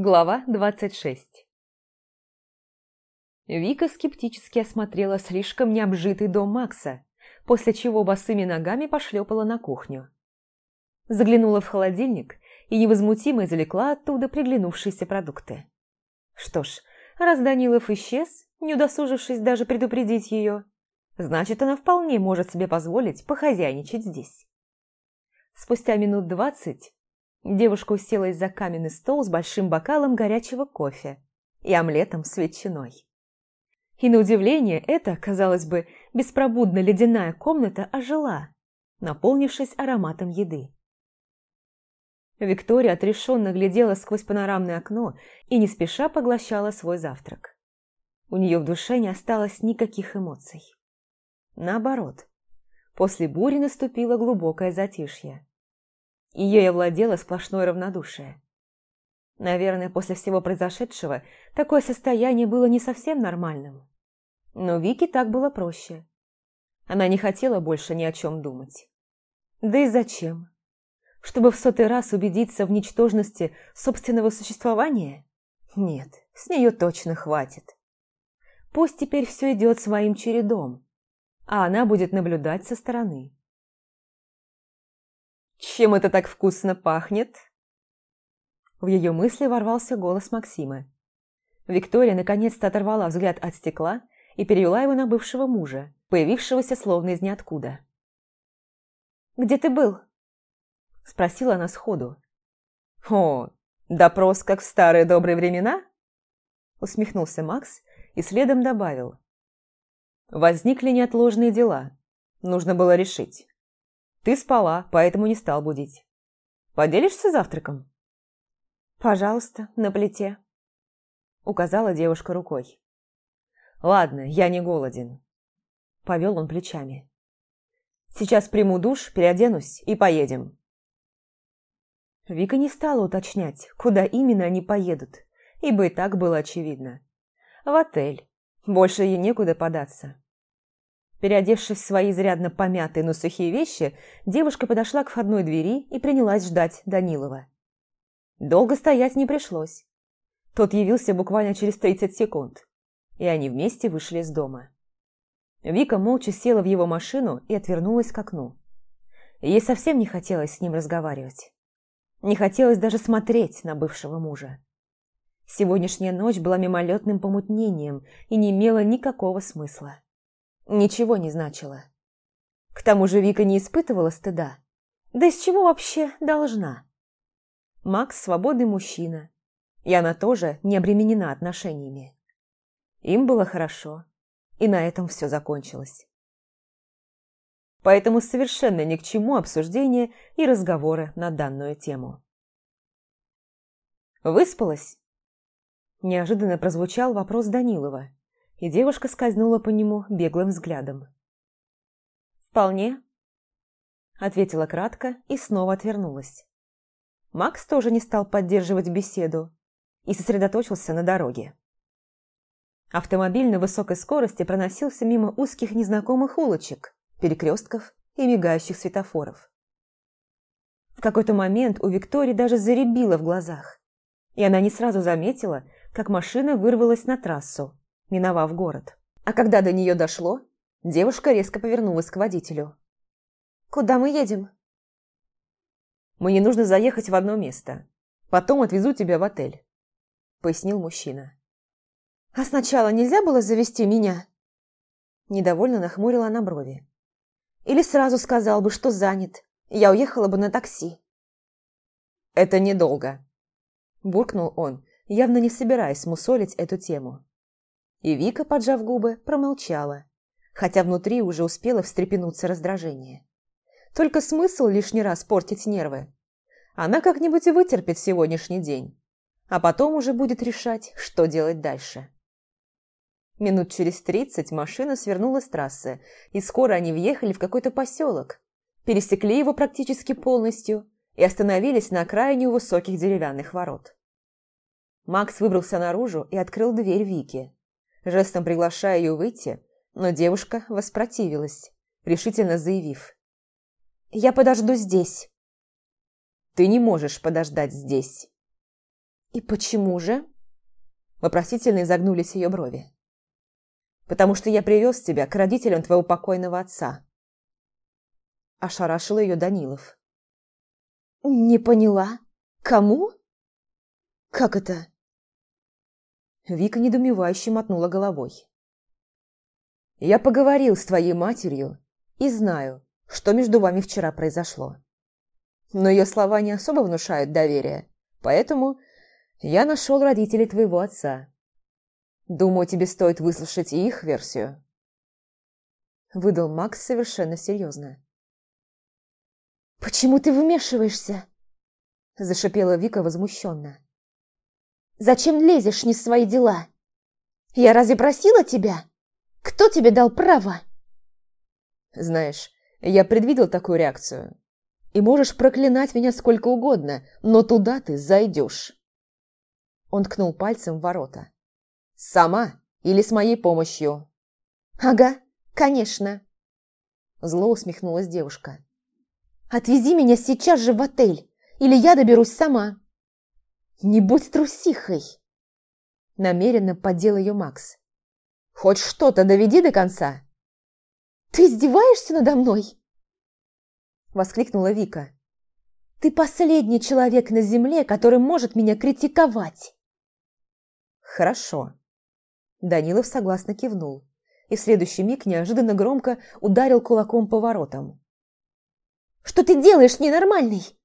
Глава 26 Вика скептически осмотрела слишком необжитый дом Макса, после чего босыми ногами пошлепала на кухню. Заглянула в холодильник и невозмутимо извлекла оттуда приглянувшиеся продукты. Что ж, раз Данилов исчез, не удосужившись даже предупредить ее, значит, она вполне может себе позволить похозяйничать здесь. Спустя минут двадцать девушка уселась за каменный стол с большим бокалом горячего кофе и омлетом с ветчиной. И на удивление эта, казалось бы, беспробудно ледяная комната ожила, наполнившись ароматом еды. Виктория отрешенно глядела сквозь панорамное окно и не спеша поглощала свой завтрак. У нее в душе не осталось никаких эмоций. Наоборот, после бури наступило глубокое затишье. Ее овладело сплошное равнодушие. Наверное, после всего произошедшего такое состояние было не совсем нормальным. Но Вике так было проще. Она не хотела больше ни о чем думать. Да и зачем? Чтобы в сотый раз убедиться в ничтожности собственного существования? Нет, с нее точно хватит. Пусть теперь все идет своим чередом, а она будет наблюдать со стороны. «Чем это так вкусно пахнет?» В ее мысли ворвался голос Максима. Виктория наконец-то оторвала взгляд от стекла и перевела его на бывшего мужа, появившегося словно из ниоткуда. «Где ты был?» Спросила она сходу. «О, допрос, как в старые добрые времена?» Усмехнулся Макс и следом добавил. «Возникли неотложные дела. Нужно было решить. Ты спала, поэтому не стал будить. Поделишься завтраком?» «Пожалуйста, на плите», — указала девушка рукой. «Ладно, я не голоден», — повел он плечами. «Сейчас приму душ, переоденусь и поедем». Вика не стала уточнять, куда именно они поедут, ибо и так было очевидно. В отель. Больше ей некуда податься. Переодевшись в свои изрядно помятые, но сухие вещи, девушка подошла к входной двери и принялась ждать Данилова. Долго стоять не пришлось. Тот явился буквально через 30 секунд, и они вместе вышли из дома. Вика молча села в его машину и отвернулась к окну. Ей совсем не хотелось с ним разговаривать. Не хотелось даже смотреть на бывшего мужа. Сегодняшняя ночь была мимолетным помутнением и не имела никакого смысла. Ничего не значила. К тому же Вика не испытывала стыда. Да из чего вообще должна? Макс – свободный мужчина, и она тоже не обременена отношениями. Им было хорошо, и на этом все закончилось поэтому совершенно ни к чему обсуждение и разговоры на данную тему. «Выспалась?» Неожиданно прозвучал вопрос Данилова, и девушка скользнула по нему беглым взглядом. «Вполне», — ответила кратко и снова отвернулась. Макс тоже не стал поддерживать беседу и сосредоточился на дороге. Автомобиль на высокой скорости проносился мимо узких незнакомых улочек, перекрестков и мигающих светофоров. В какой-то момент у Виктории даже заребило в глазах, и она не сразу заметила, как машина вырвалась на трассу, миновав город. А когда до нее дошло, девушка резко повернулась к водителю. «Куда мы едем?» «Мне нужно заехать в одно место. Потом отвезу тебя в отель», — пояснил мужчина. «А сначала нельзя было завести меня?» Недовольно нахмурила она брови. Или сразу сказал бы, что занят. Я уехала бы на такси. «Это недолго», – буркнул он, явно не собираясь мусолить эту тему. И Вика, поджав губы, промолчала, хотя внутри уже успела встрепенуться раздражение. Только смысл лишний раз портить нервы. Она как-нибудь и вытерпит сегодняшний день, а потом уже будет решать, что делать дальше. Минут через тридцать машина свернула с трассы, и скоро они въехали в какой-то поселок, пересекли его практически полностью и остановились на окраине у высоких деревянных ворот. Макс выбрался наружу и открыл дверь Вики, жестом приглашая ее выйти, но девушка воспротивилась, решительно заявив. «Я подожду здесь». «Ты не можешь подождать здесь», «И почему же?» Вопросительно изогнулись ее брови. «Потому что я привез тебя к родителям твоего покойного отца». Ошарашил ее Данилов. «Не поняла. Кому? Как это?» Вика недоумевающе мотнула головой. «Я поговорил с твоей матерью и знаю, что между вами вчера произошло. Но ее слова не особо внушают доверие, поэтому я нашел родителей твоего отца. Думаю, тебе стоит выслушать и их версию». Выдал Макс совершенно серьезно. «Почему ты вмешиваешься?» Зашипела Вика возмущенно. «Зачем лезешь не в свои дела? Я разве просила тебя? Кто тебе дал право?» «Знаешь, я предвидел такую реакцию. И можешь проклинать меня сколько угодно, но туда ты зайдешь». Он ткнул пальцем в ворота. «Сама или с моей помощью?» «Ага, конечно!» Зло усмехнулась девушка. «Отвези меня сейчас же в отель, или я доберусь сама!» «Не будь трусихой!» Намеренно поддел ее Макс. «Хоть что-то доведи до конца!» «Ты издеваешься надо мной?» Воскликнула Вика. «Ты последний человек на земле, который может меня критиковать!» «Хорошо». Данилов согласно кивнул и в следующий миг неожиданно громко ударил кулаком по воротам. «Что ты делаешь, ненормальный?»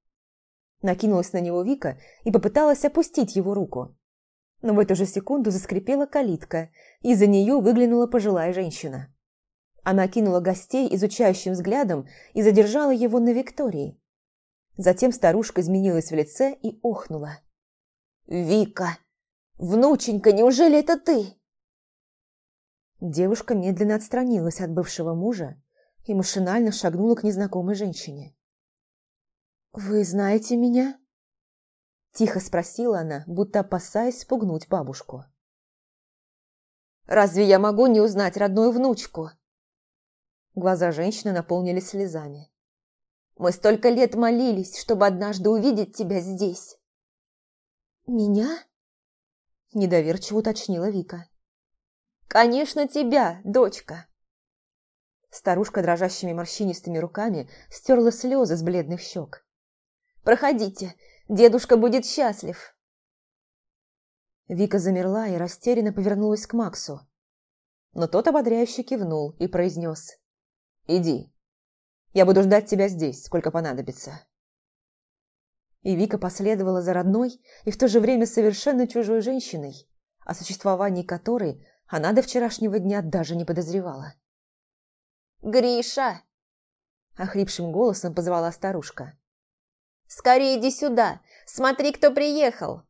Накинулась на него Вика и попыталась опустить его руку. Но в эту же секунду заскрипела калитка, и за нее выглянула пожилая женщина. Она кинула гостей изучающим взглядом и задержала его на Виктории. Затем старушка изменилась в лице и охнула. «Вика!» «Внученька, неужели это ты?» Девушка медленно отстранилась от бывшего мужа и машинально шагнула к незнакомой женщине. «Вы знаете меня?» Тихо спросила она, будто опасаясь спугнуть бабушку. «Разве я могу не узнать родную внучку?» Глаза женщины наполнились слезами. «Мы столько лет молились, чтобы однажды увидеть тебя здесь». «Меня?» Недоверчиво уточнила Вика. «Конечно тебя, дочка!» Старушка дрожащими морщинистыми руками стерла слезы с бледных щек. «Проходите, дедушка будет счастлив!» Вика замерла и растерянно повернулась к Максу. Но тот ободряюще кивнул и произнес. «Иди. Я буду ждать тебя здесь, сколько понадобится». И Вика последовала за родной и в то же время совершенно чужой женщиной, о существовании которой она до вчерашнего дня даже не подозревала. «Гриша!» – охрипшим голосом позвала старушка. «Скорее иди сюда! Смотри, кто приехал!»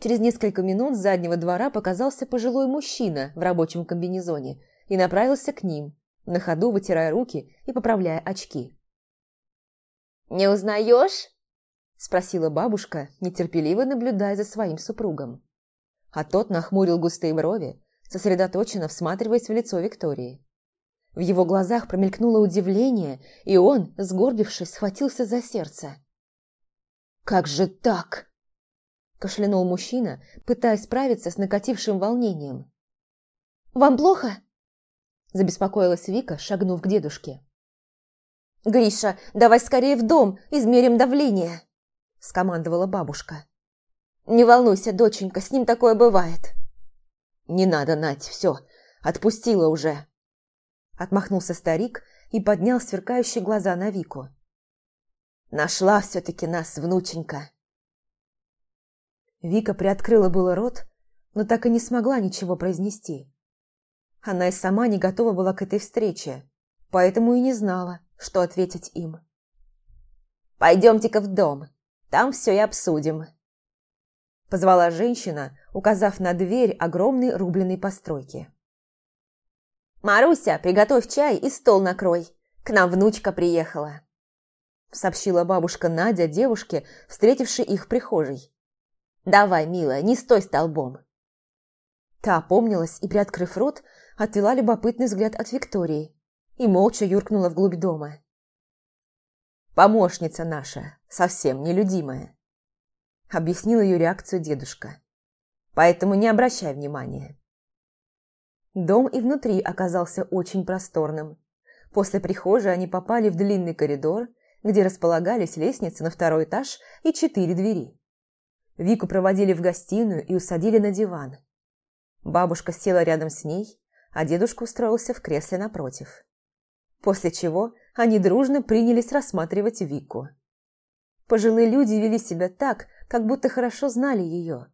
Через несколько минут с заднего двора показался пожилой мужчина в рабочем комбинезоне и направился к ним, на ходу вытирая руки и поправляя очки. «Не узнаешь?» Спросила бабушка, нетерпеливо наблюдая за своим супругом. А тот нахмурил густые брови, сосредоточенно всматриваясь в лицо Виктории. В его глазах промелькнуло удивление, и он, сгорбившись, схватился за сердце. «Как же так?» – кашлянул мужчина, пытаясь справиться с накатившим волнением. «Вам плохо?» – забеспокоилась Вика, шагнув к дедушке. «Гриша, давай скорее в дом, измерим давление!» скомандовала бабушка. «Не волнуйся, доченька, с ним такое бывает». «Не надо, Надь, все, отпустила уже». Отмахнулся старик и поднял сверкающие глаза на Вику. «Нашла все-таки нас, внученька». Вика приоткрыла было рот, но так и не смогла ничего произнести. Она и сама не готова была к этой встрече, поэтому и не знала, что ответить им. «Пойдемте-ка в дом», там все и обсудим». Позвала женщина, указав на дверь огромной рубленой постройки. «Маруся, приготовь чай и стол накрой. К нам внучка приехала», сообщила бабушка Надя девушке, встретившей их в прихожей. «Давай, милая, не стой столбом». Та опомнилась и, приоткрыв рот, отвела любопытный взгляд от Виктории и молча юркнула вглубь дома. Помощница наша, совсем нелюдимая. объяснил ее реакцию дедушка. «Поэтому не обращай внимания». Дом и внутри оказался очень просторным. После прихожей они попали в длинный коридор, где располагались лестницы на второй этаж и четыре двери. Вику проводили в гостиную и усадили на диван. Бабушка села рядом с ней, а дедушка устроился в кресле напротив. После чего они дружно принялись рассматривать Вику. Пожилые люди вели себя так, как будто хорошо знали ее.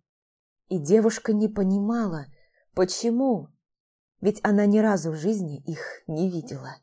И девушка не понимала, почему, ведь она ни разу в жизни их не видела.